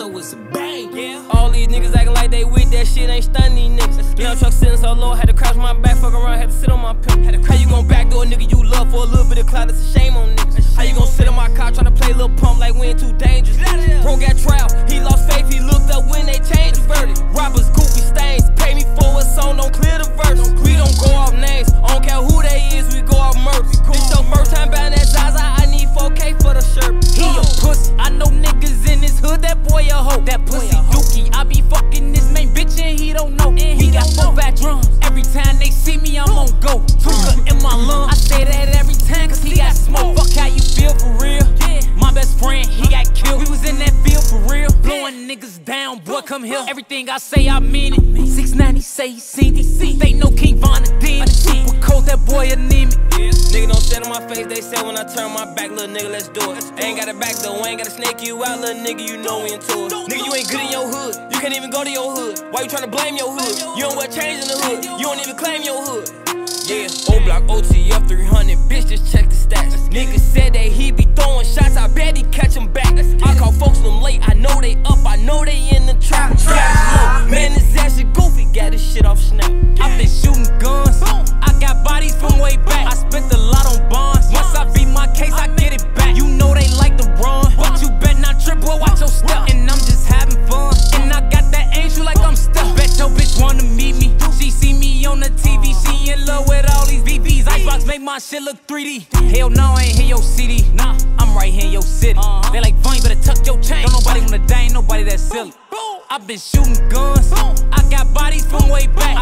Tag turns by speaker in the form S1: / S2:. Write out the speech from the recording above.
S1: so it's a bang.
S2: Yeah. All these niggas acting like they with that shit ain't stunning these niggas. Young truck sitting so low, had to crouch my back, fuck around, had to sit on my pimp. Had to How you gon' backdoor a nigga you love for a little bit of clout? It's a shame on niggas. How you gon' sit on my car tryna play a little pump like we ain't too dangerous? Bro got trial, he lost faith, he looked up when they changed the verdict.
S3: He don't know. He got four fat drums. Every time they see me, I'm on go. Tooka in my lungs. I say that every time cause he got smoke. Fuck how you feel for real. My best friend, he got killed. We was in that field for real. Blowing niggas down, boy, come here. Everything I say, I mean it. 690 say he seen DC. They know King Von a demon. Super cold, that boy anemic.
S2: Nigga don't stand on my face, they say when I turn my back, little nigga, let's do it. Ain't got a back though, ain't gotta snake you out, little nigga, you know we into it. Nigga, you ain't good in your hood, you can't even go to your hood. Why you tryna blame your hood? You don't wear chains in the hood, you don't even claim your hood. Yeah, O block OTF 300, bitch, just check the stats. Nigga said that he be throwing shots, I bet he catch him back. I call folks them late, I know they up, I know they in the trap. Man, this ass shit goofy, got this shit off snap.
S3: I been shooting guns. Make my shit look 3D. Hell no, I ain't hear your CD. Nah, I'm right here in your city. They like, you better tuck your chain. Don't nobody wanna die, ain't nobody that silly. I been shooting guns. I got bodies from way back.